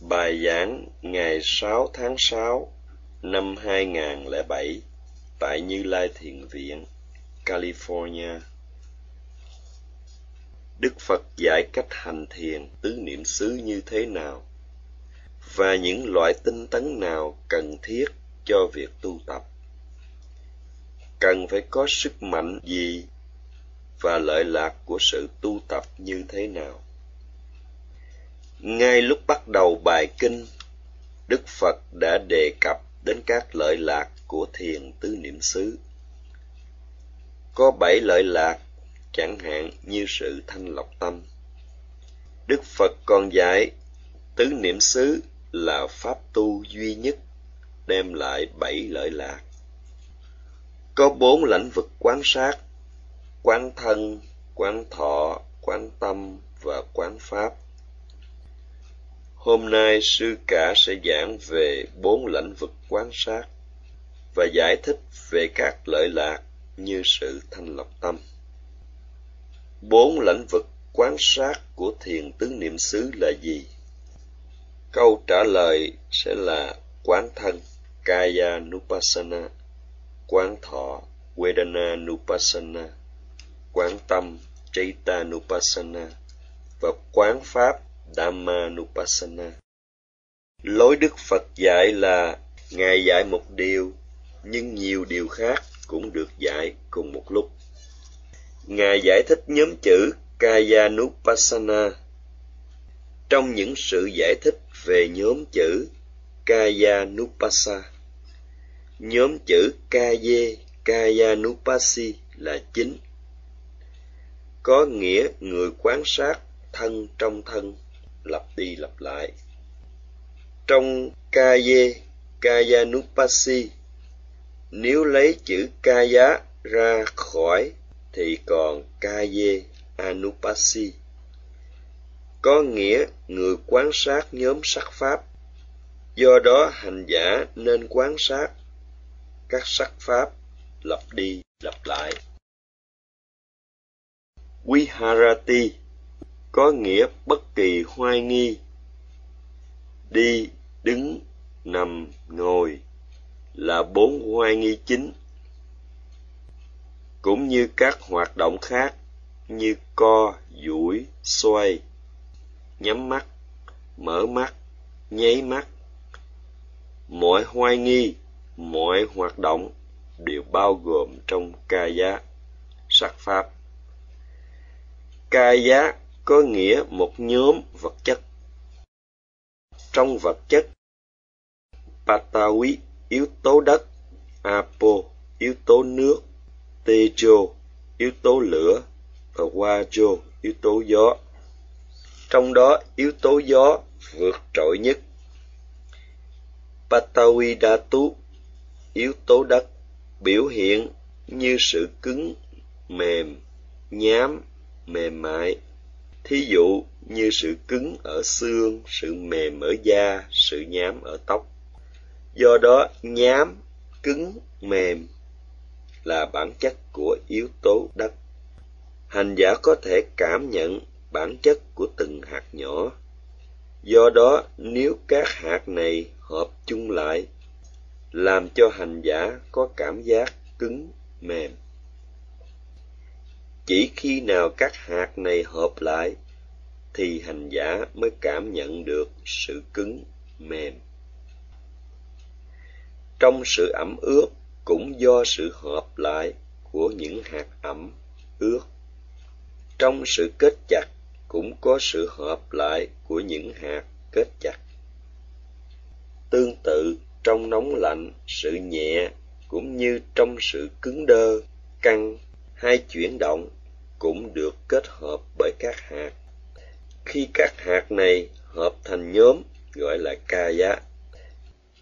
Bài giảng ngày 6 tháng 6 năm 2007 tại Như Lai Thiền Viện, California. Đức Phật dạy cách hành thiền tứ niệm xứ như thế nào và những loại tinh tấn nào cần thiết cho việc tu tập. Cần phải có sức mạnh gì và lợi lạc của sự tu tập như thế nào. Ngay lúc bắt đầu bài kinh, Đức Phật đã đề cập đến các lợi lạc của thiền tứ niệm xứ. Có bảy lợi lạc, chẳng hạn như sự thanh lọc tâm. Đức Phật còn dạy tứ niệm xứ là pháp tu duy nhất đem lại bảy lợi lạc. Có bốn lĩnh vực quán sát, quán thân, quán thọ, quán tâm và quán pháp. Hôm nay sư cả sẽ giảng về bốn lĩnh vực quán sát và giải thích về các lợi lạc như sự thanh lọc tâm. Bốn lĩnh vực quán sát của thiền tứ niệm xứ là gì? Câu trả lời sẽ là quán thân Kaya Nupassana, quán thọ Vedana Nupassana, quán tâm Chaita Nupassana và quán pháp Dhammanupassana. Lối Đức Phật dạy là Ngài dạy một điều, nhưng nhiều điều khác cũng được dạy cùng một lúc. Ngài giải thích nhóm chữ Kayanupassana. Trong những sự giải thích về nhóm chữ Kayanupassa, nhóm chữ Kaye, Kayanupassi là chính. Có nghĩa người quan sát thân trong thân lặp đi lặp lại. Trong Kaya, Kayanupasi, nếu lấy chữ Kaya ra khỏi thì còn Kaya Anupasi. Có nghĩa người quan sát nhóm sắc pháp. Do đó hành giả nên quan sát các sắc pháp lặp đi lặp lại. Viharati có nghĩa bất kỳ hoài nghi. Đi, đứng, nằm, ngồi là bốn hoài nghi chính. Cũng như các hoạt động khác như co, duỗi, xoay, nhắm mắt, mở mắt, nháy mắt. Mọi hoài nghi, mọi hoạt động đều bao gồm trong ca giá, sắc pháp. Ca giá có nghĩa một nhóm vật chất. Trong vật chất, Patawi yếu tố đất, Apo yếu tố nước, Tejo yếu tố lửa và Wajo yếu tố gió. Trong đó yếu tố gió vượt trội nhất. Patawi datu yếu tố đất biểu hiện như sự cứng, mềm, nhám, mềm mại thí dụ như sự cứng ở xương, sự mềm ở da, sự nhám ở tóc. Do đó, nhám, cứng, mềm là bản chất của yếu tố đất. Hành giả có thể cảm nhận bản chất của từng hạt nhỏ. Do đó, nếu các hạt này hợp chung lại, làm cho hành giả có cảm giác cứng, mềm chỉ khi nào các hạt này hợp lại thì hành giả mới cảm nhận được sự cứng, mềm. Trong sự ẩm ướt cũng do sự hợp lại của những hạt ẩm ướt. Trong sự kết chặt cũng có sự hợp lại của những hạt kết chặt. Tương tự, trong nóng lạnh, sự nhẹ cũng như trong sự cứng đơ, căng, hay chuyển động cũng được kết hợp bởi các hạt. Khi các hạt này hợp thành nhóm gọi là ca giá.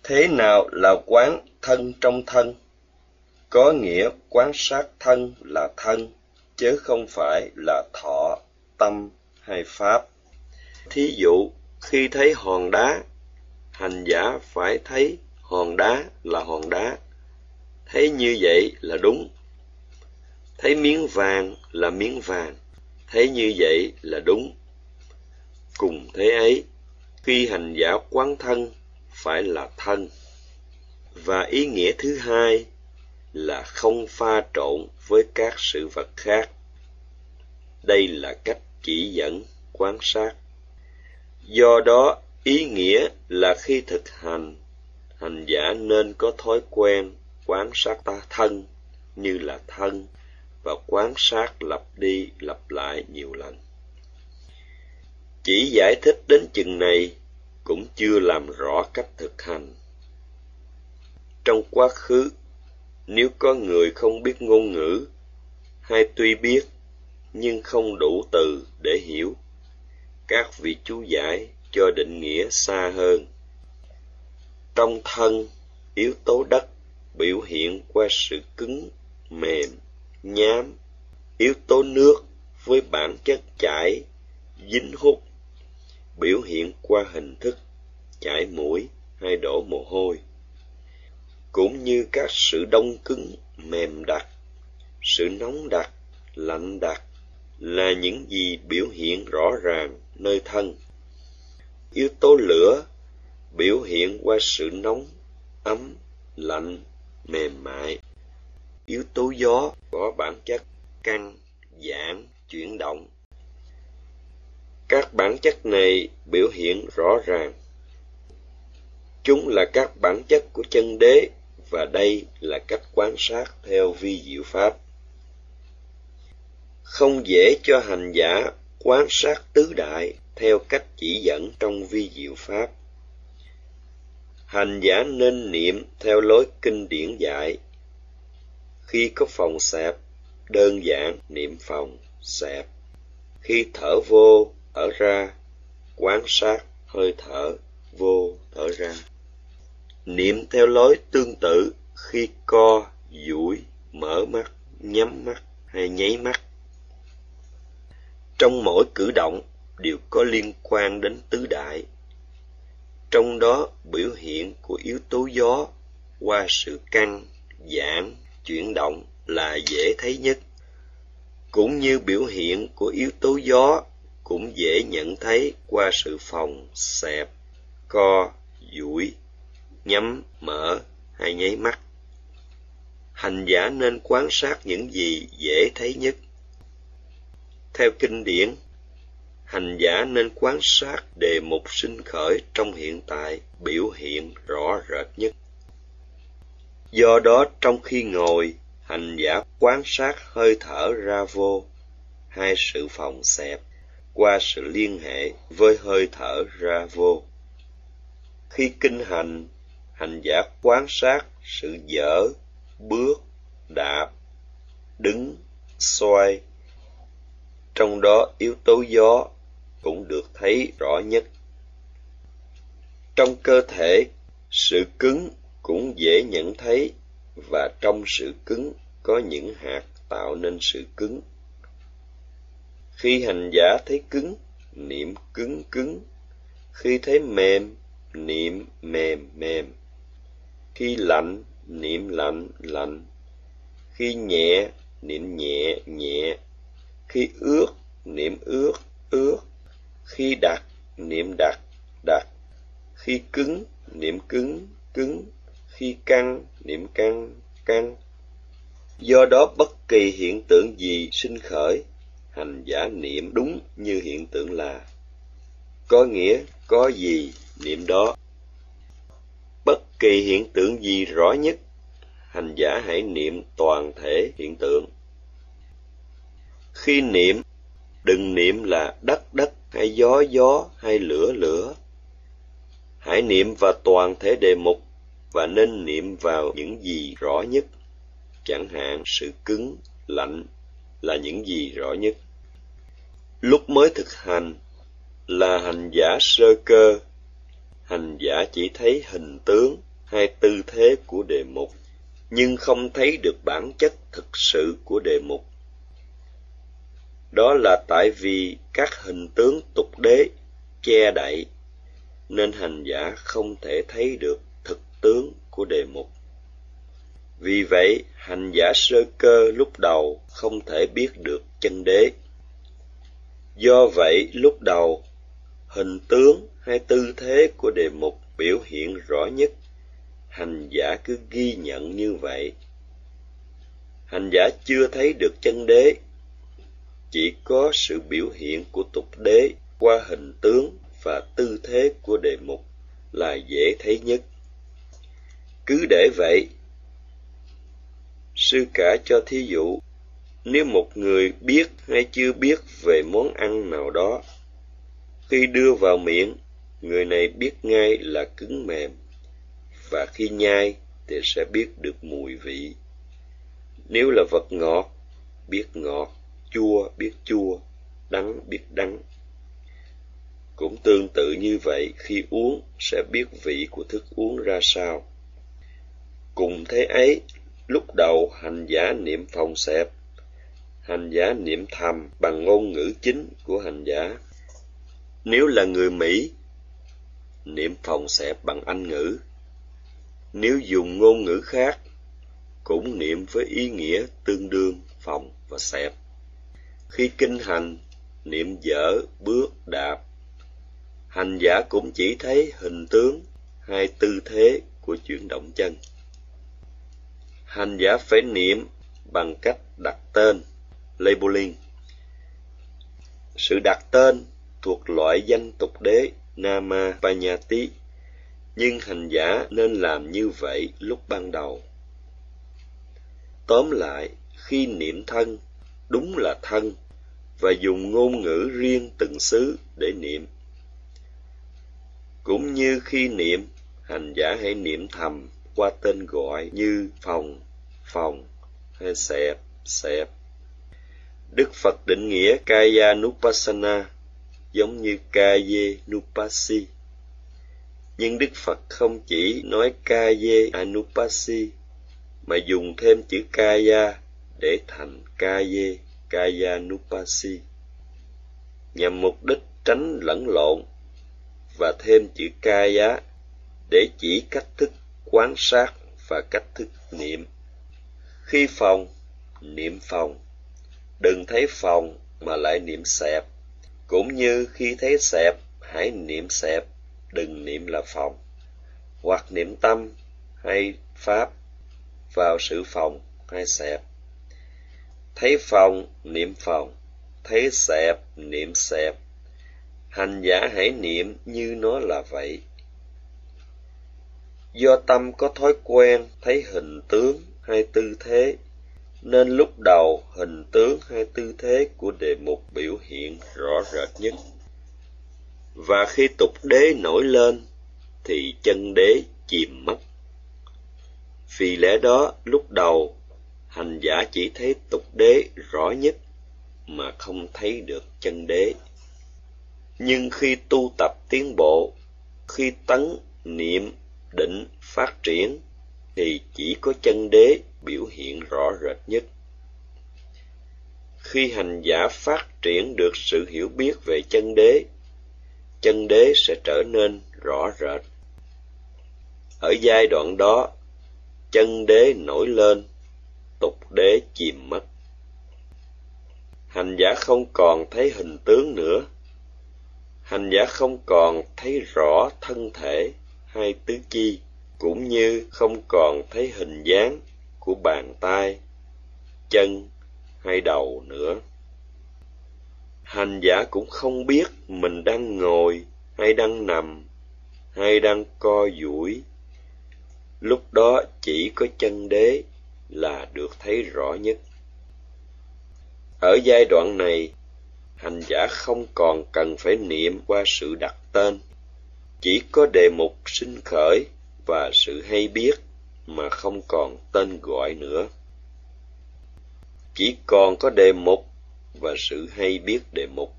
Thế nào là quán thân trong thân? Có nghĩa quán sát thân là thân, chứ không phải là thọ, tâm hay pháp. Thí dụ, khi thấy hòn đá, hành giả phải thấy hòn đá là hòn đá. Thấy như vậy là đúng thấy miếng vàng là miếng vàng, thấy như vậy là đúng. Cùng thế ấy, khi hành giả quán thân phải là thân. Và ý nghĩa thứ hai là không pha trộn với các sự vật khác. Đây là cách chỉ dẫn, quan sát. Do đó, ý nghĩa là khi thực hành hành giả nên có thói quen quán sát ta thân như là thân và quan sát lặp đi lặp lại nhiều lần. Chỉ giải thích đến chừng này cũng chưa làm rõ cách thực hành. Trong quá khứ, nếu có người không biết ngôn ngữ, hay tuy biết, nhưng không đủ từ để hiểu, các vị chú giải cho định nghĩa xa hơn. Trong thân, yếu tố đất biểu hiện qua sự cứng, mềm nhám yếu tố nước với bản chất chảy, dính hút, biểu hiện qua hình thức chảy mũi hay đổ mồ hôi, cũng như các sự đông cứng, mềm đặc, sự nóng đặc, lạnh đặc là những gì biểu hiện rõ ràng nơi thân. Yếu tố lửa biểu hiện qua sự nóng, ấm, lạnh, mềm mại yếu tố gió có bản chất căng, giãn, chuyển động. Các bản chất này biểu hiện rõ ràng. Chúng là các bản chất của chân đế và đây là cách quan sát theo vi diệu pháp. Không dễ cho hành giả quan sát tứ đại theo cách chỉ dẫn trong vi diệu pháp. Hành giả nên niệm theo lối kinh điển dạy khi có phòng xẹp, đơn giản niệm phòng xẹp. Khi thở vô, thở ra, quan sát hơi thở vô, thở ra. Niệm theo lối tương tự khi co, duỗi, mở mắt, nhắm mắt hay nháy mắt. Trong mỗi cử động đều có liên quan đến tứ đại. Trong đó biểu hiện của yếu tố gió qua sự căng, giãn chuyển động là dễ thấy nhất. Cũng như biểu hiện của yếu tố gió, cũng dễ nhận thấy qua sự phòng, xẹp, co, duỗi, nhắm, mở hay nháy mắt. Hành giả nên quan sát những gì dễ thấy nhất. Theo kinh điển, hành giả nên quan sát đề mục sinh khởi trong hiện tại, biểu hiện rõ rệt nhất do đó trong khi ngồi, hành giả quan sát hơi thở ra vô, hai sự phòng xẹp, qua sự liên hệ với hơi thở ra vô. Khi kinh hành hành giả quan sát sự dở, bước, đạp, đứng, xoay. Trong đó yếu tố gió cũng được thấy rõ nhất. Trong cơ thể, sự cứng cũng dễ nhận thấy và trong sự cứng có những hạt tạo nên sự cứng. Khi hành giả thấy cứng, niệm cứng cứng. Khi thấy mềm, niệm mềm mềm. Khi lạnh, niệm lạnh lạnh. Khi nhẹ, niệm nhẹ nhẹ. Khi ướt, niệm ướt ướt. Khi đặt niệm đặt đặt khi cứng, niệm cứng cứng khi căng niệm căng căng do đó bất kỳ hiện tượng gì sinh khởi, hành giả niệm đúng như hiện tượng là. Có nghĩa, có gì, niệm đó. Bất kỳ hiện tượng gì rõ nhất, hành giả hãy niệm toàn thể hiện tượng. Khi niệm, đừng niệm là đất đất hay gió gió hay lửa lửa. Hãy niệm và toàn thể đề mục và nên niệm vào những gì rõ nhất. Chẳng hạn, sự cứng, lạnh là những gì rõ nhất. Lúc mới thực hành là hành giả sơ cơ. Hành giả chỉ thấy hình tướng hay tư thế của đề mục, nhưng không thấy được bản chất thực sự của đề mục. Đó là tại vì các hình tướng tục đế, che đậy, nên hành giả không thể thấy được tướng của đề mục. Vì vậy, hành giả sơ cơ lúc đầu không thể biết được chân đế. Do vậy, lúc đầu, hình tướng hay tư thế của đề mục biểu hiện rõ nhất. Hành giả cứ ghi nhận như vậy. Hành giả chưa thấy được chân đế. Chỉ có sự biểu hiện của tục đế qua hình tướng và tư thế của đề mục là dễ thấy nhất cứ để vậy, sư cả cho thí dụ, nếu một người biết hay chưa biết về món ăn nào đó, khi đưa vào miệng, người này biết ngay là cứng mềm, và khi nhai thì sẽ biết được mùi vị. Nếu là vật ngọt, biết ngọt, chua biết chua, đắng biết đắng. Cũng tương tự như vậy, khi uống sẽ biết vị của thức uống ra sao cùng thế ấy, lúc đầu hành giả niệm phòng xẹp, hành giả niệm thầm bằng ngôn ngữ chính của hành giả. Nếu là người mỹ, niệm phòng xẹp bằng anh ngữ. Nếu dùng ngôn ngữ khác, cũng niệm với ý nghĩa tương đương phòng và xẹp. Khi kinh hành, niệm dở, bước, đạp. Hành giả cũng chỉ thấy hình tướng hay tư thế của chuyển động chân hành giả phải niệm bằng cách đặt tên, labeling. Sự đặt tên thuộc loại danh tục đế nama panyati nhưng hành giả nên làm như vậy lúc ban đầu. Tóm lại, khi niệm thân, đúng là thân, và dùng ngôn ngữ riêng từng xứ để niệm. Cũng như khi niệm, hành giả hãy niệm thầm qua tên gọi như phòng phòng, hay xẹp xẹp. Đức phật định nghĩa kaya nupassana giống như kaye nupasi nhưng đức phật không chỉ nói kaye anupasi mà dùng thêm chữ kaya để thành kaye kaya nupasi nhằm mục đích tránh lẫn lộn và thêm chữ kaya để chỉ cách thức quán sát và cách thức niệm. Khi phòng, niệm phòng. Đừng thấy phòng mà lại niệm xẹp. Cũng như khi thấy xẹp, hãy niệm xẹp, đừng niệm là phòng. Hoặc niệm tâm hay pháp, vào sự phòng hay xẹp. Thấy phòng, niệm phòng. Thấy xẹp, niệm xẹp. Hành giả hãy niệm như nó là vậy do tâm có thói quen thấy hình tướng hay tư thế, nên lúc đầu hình tướng hay tư thế của đề mục biểu hiện rõ rệt nhất. Và khi tục đế nổi lên, thì chân đế chìm mất. Vì lẽ đó, lúc đầu, hành giả chỉ thấy tục đế rõ nhất mà không thấy được chân đế. Nhưng khi tu tập tiến bộ, khi tấn niệm định phát triển thì chỉ có chân đế biểu hiện rõ rệt nhất. Khi hành giả phát triển được sự hiểu biết về chân đế chân đế sẽ trở nên rõ rệt. Ở giai đoạn đó, chân đế nổi lên, tục đế chìm mất. Hành giả không còn thấy hình tướng nữa. Hành giả không còn thấy rõ thân thể hay tứ chi, cũng như không còn thấy hình dáng của bàn tay, chân hay đầu nữa. Hành giả cũng không biết mình đang ngồi hay đang nằm hay đang co duỗi. Lúc đó chỉ có chân đế là được thấy rõ nhất. Ở giai đoạn này, hành giả không còn cần phải niệm qua sự đặt tên chỉ có đề mục sinh khởi và sự hay biết mà không còn tên gọi nữa. Chỉ còn có đề mục và sự hay biết đề mục.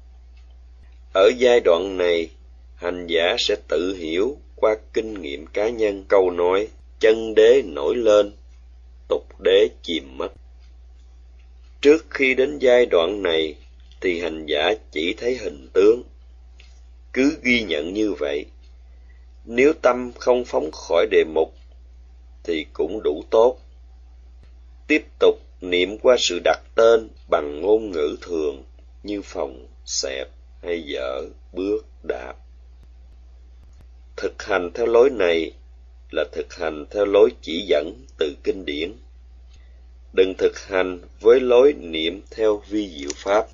Ở giai đoạn này, hành giả sẽ tự hiểu qua kinh nghiệm cá nhân câu nói, chân đế nổi lên, tục đế chìm mất. Trước khi đến giai đoạn này, thì hành giả chỉ thấy hình tướng. Cứ ghi nhận như vậy nếu tâm không phóng khỏi đề mục, thì cũng đủ tốt. Tiếp tục niệm qua sự đặt tên bằng ngôn ngữ thường như phòng, xẹp hay dở, bước, đạp. Thực hành theo lối này là thực hành theo lối chỉ dẫn từ kinh điển. Đừng thực hành với lối niệm theo vi diệu pháp.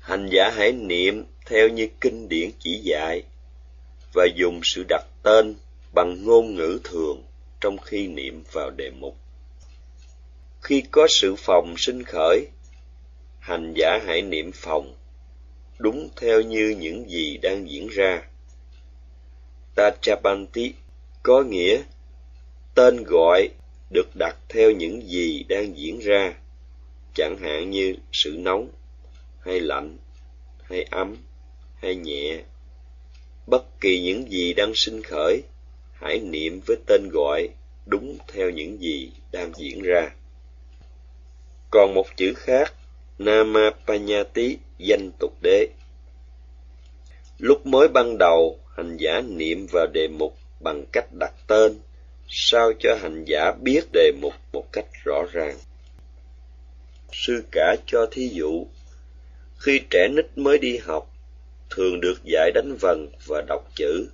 Hành giả hãy niệm theo như kinh điển chỉ dạy và dùng sự đặt tên bằng ngôn ngữ thường trong khi niệm vào đề mục. Khi có sự phòng sinh khởi, hành giả hãy niệm phòng, đúng theo như những gì đang diễn ra. Tachapanti có nghĩa, tên gọi được đặt theo những gì đang diễn ra, chẳng hạn như sự nóng, hay lạnh, hay ấm, hay nhẹ bất kỳ những gì đang sinh khởi, hãy niệm với tên gọi đúng theo những gì đang diễn ra. Còn một chữ khác, namapanyati, danh tục đế. Lúc mới ban đầu, hành giả niệm vào đề mục bằng cách đặt tên, sao cho hành giả biết đề mục một cách rõ ràng. Sư cả cho thí dụ, khi trẻ nít mới đi học thường được dạy đánh vần và đọc chữ.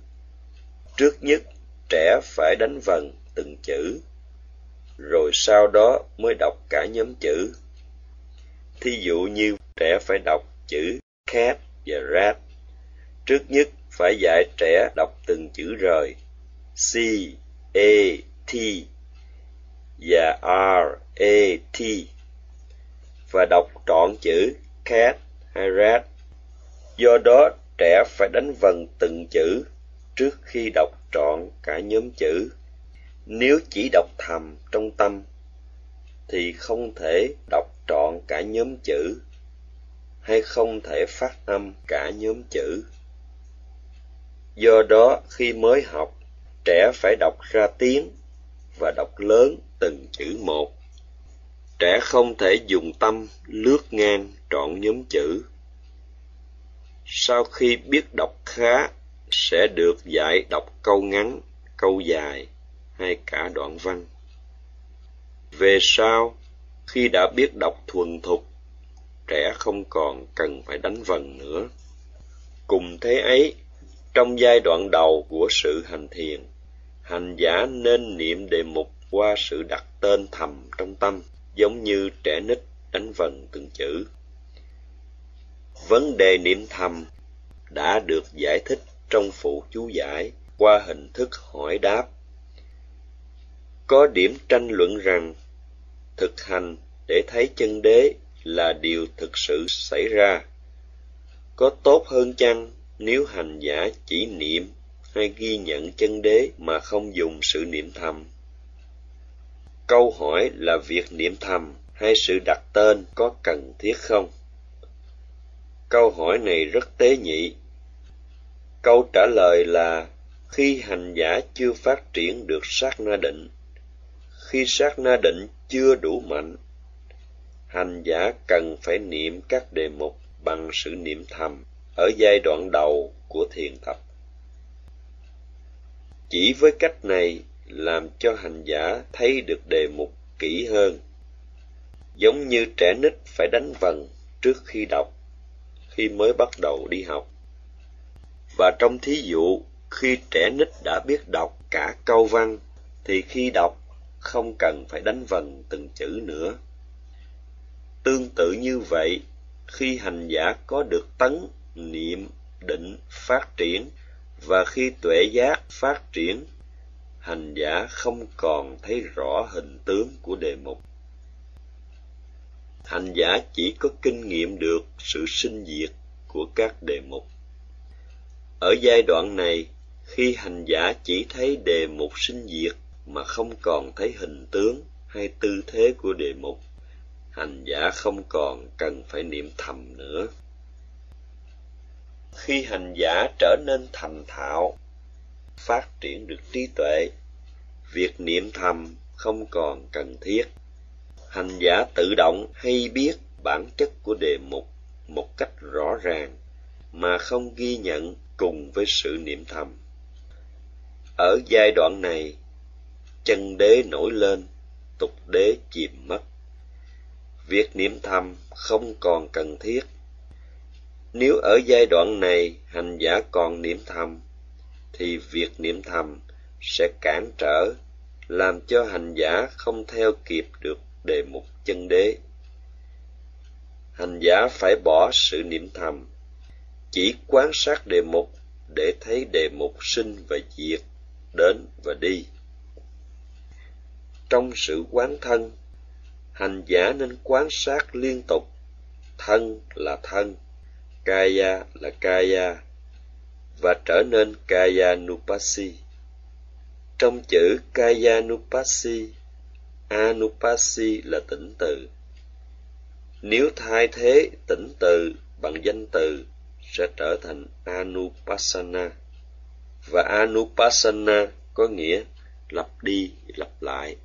Trước nhất, trẻ phải đánh vần từng chữ, rồi sau đó mới đọc cả nhóm chữ. Thí dụ như trẻ phải đọc chữ cat và rat. Trước nhất phải dạy trẻ đọc từng chữ rời, c, a, t, và r, a, t, và đọc trọn chữ cat hay rat do đó, trẻ phải đánh vần từng chữ trước khi đọc trọn cả nhóm chữ. Nếu chỉ đọc thầm trong tâm, thì không thể đọc trọn cả nhóm chữ, hay không thể phát âm cả nhóm chữ. Do đó, khi mới học, trẻ phải đọc ra tiếng và đọc lớn từng chữ một. Trẻ không thể dùng tâm lướt ngang trọn nhóm chữ sau khi biết đọc khá, sẽ được dạy đọc câu ngắn, câu dài, hay cả đoạn văn. Về sau, khi đã biết đọc thuần thục, trẻ không còn cần phải đánh vần nữa. Cùng thế ấy, trong giai đoạn đầu của sự hành thiền, hành giả nên niệm đề mục qua sự đặt tên thầm trong tâm, giống như trẻ nít đánh vần từng chữ vấn đề niệm thầm đã được giải thích trong phụ chú giải qua hình thức hỏi đáp. Có điểm tranh luận rằng thực hành để thấy chân đế là điều thực sự xảy ra. Có tốt hơn chăng nếu hành giả chỉ niệm hay ghi nhận chân đế mà không dùng sự niệm thầm? Câu hỏi là việc niệm thầm hay sự đặt tên có cần thiết không? Câu hỏi này rất tế nhị. Câu trả lời là, khi hành giả chưa phát triển được sát na định, khi sát na định chưa đủ mạnh, hành giả cần phải niệm các đề mục bằng sự niệm thầm ở giai đoạn đầu của thiền tập. Chỉ với cách này làm cho hành giả thấy được đề mục kỹ hơn. Giống như trẻ nít phải đánh vần trước khi đọc khi mới bắt đầu đi học. Và trong thí dụ, khi trẻ nít đã biết đọc cả câu văn, thì khi đọc, không cần phải đánh vần từng chữ nữa. Tương tự như vậy, khi hành giả có được tấn, niệm, định, phát triển, và khi tuệ giác phát triển, hành giả không còn thấy rõ hình tướng của đề mục hành giả chỉ có kinh nghiệm được sự sinh diệt của các đề mục. Ở giai đoạn này, khi hành giả chỉ thấy đề mục sinh diệt mà không còn thấy hình tướng hay tư thế của đề mục, hành giả không còn cần phải niệm thầm nữa. Khi hành giả trở nên thành thạo, phát triển được trí tuệ, việc niệm thầm không còn cần thiết hành giả tự động hay biết bản chất của đề mục một cách rõ ràng mà không ghi nhận cùng với sự niệm thầm. Ở giai đoạn này, chân đế nổi lên, tục đế chìm mất. Việc niệm thầm không còn cần thiết. Nếu ở giai đoạn này hành giả còn niệm thầm, thì việc niệm thầm sẽ cản trở, làm cho hành giả không theo kịp được đề mục chân đế. Hành giả phải bỏ sự niệm thầm, chỉ quan sát đề mục để thấy đề mục sinh và diệt, đến và đi. Trong sự quán thân, hành giả nên quan sát liên tục. Thân là thân, kaya là kaya, và trở nên kaya nupasi. Trong chữ kaya nupasi anupasi là tỉnh từ. Nếu thay thế tỉnh từ bằng danh từ, sẽ trở thành anupassana. Và anupassana có nghĩa lặp đi, lặp lại.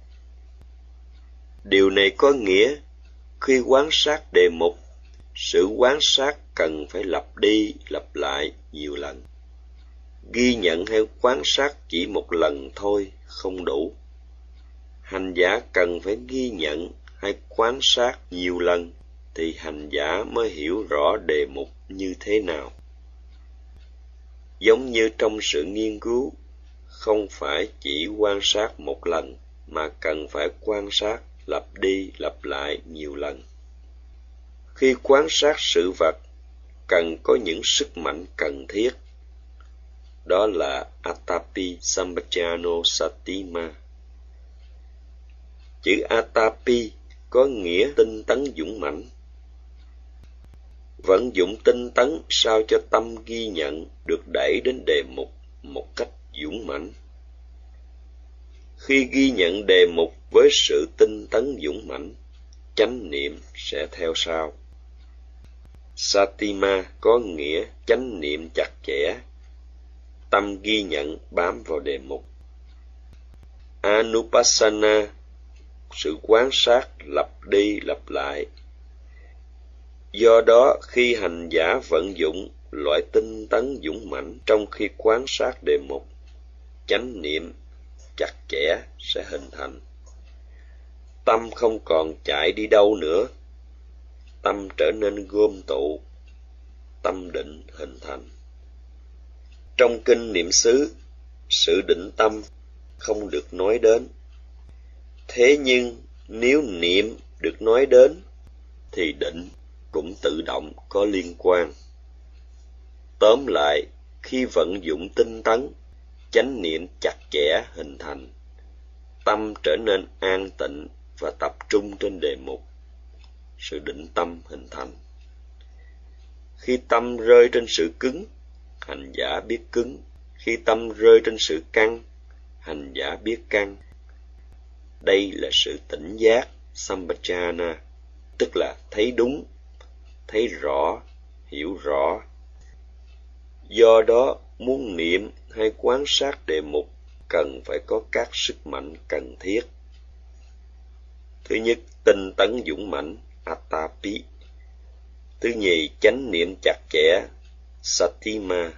Điều này có nghĩa khi quan sát đề mục, sự quan sát cần phải lặp đi, lặp lại nhiều lần. Ghi nhận hay quan sát chỉ một lần thôi, không đủ hành giả cần phải ghi nhận hay quan sát nhiều lần thì hành giả mới hiểu rõ đề mục như thế nào. Giống như trong sự nghiên cứu, không phải chỉ quan sát một lần mà cần phải quan sát lặp đi lặp lại nhiều lần. Khi quan sát sự vật, cần có những sức mạnh cần thiết. Đó là atapi sambhajano satima chữ atapi có nghĩa tinh tấn dũng mãnh. Vận dụng tinh tấn sao cho tâm ghi nhận được đẩy đến đề mục một cách dũng mãnh. Khi ghi nhận đề mục với sự tinh tấn dũng mãnh, chánh niệm sẽ theo sau. Satima có nghĩa chánh niệm chặt chẽ. Tâm ghi nhận bám vào đề mục. Anupassana sự quan sát lặp đi lặp lại. Do đó, khi hành giả vận dụng loại tinh tấn dũng mãnh trong khi quan sát đề mục, chánh niệm chặt chẽ sẽ hình thành. Tâm không còn chạy đi đâu nữa. Tâm trở nên gom tụ. Tâm định hình thành. Trong kinh niệm xứ, sự định tâm không được nói đến thế nhưng, nếu niệm được nói đến, thì định cũng tự động có liên quan. Tóm lại, khi vận dụng tinh tấn, chánh niệm chặt chẽ hình thành, tâm trở nên an tịnh và tập trung trên đề mục sự định tâm hình thành. Khi tâm rơi trên sự cứng, hành giả biết cứng. Khi tâm rơi trên sự căng, hành giả biết căng đây là sự tỉnh giác, sambhajana. Tức là thấy đúng, thấy rõ, hiểu rõ. Do đó, muốn niệm hay quan sát đề mục cần phải có các sức mạnh cần thiết. Thứ nhất, tinh tấn dũng mãnh atapi. Thứ nhì, chánh niệm chặt chẽ satima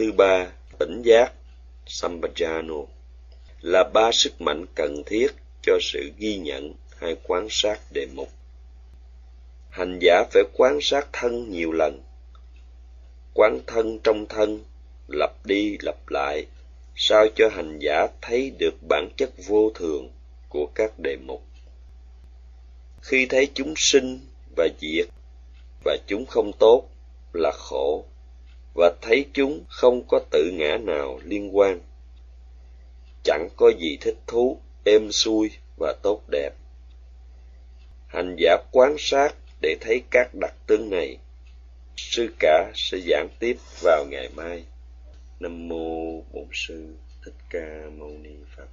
thứ ba, tỉnh giác, sambhajano là ba sức mạnh cần thiết cho sự ghi nhận hay quan sát đề mục. Hành giả phải quan sát thân nhiều lần. Quán thân trong thân, lặp đi lặp lại, sao cho hành giả thấy được bản chất vô thường của các đề mục. Khi thấy chúng sinh và diệt, và chúng không tốt, là khổ, và thấy chúng không có tự ngã nào liên quan chẳng có gì thích thú, êm xuôi và tốt đẹp. Hành giả quan sát để thấy các đặc tướng này. Sư cả sẽ giảng tiếp vào ngày mai. Nam mô bổn sư thích ca mâu ni phật.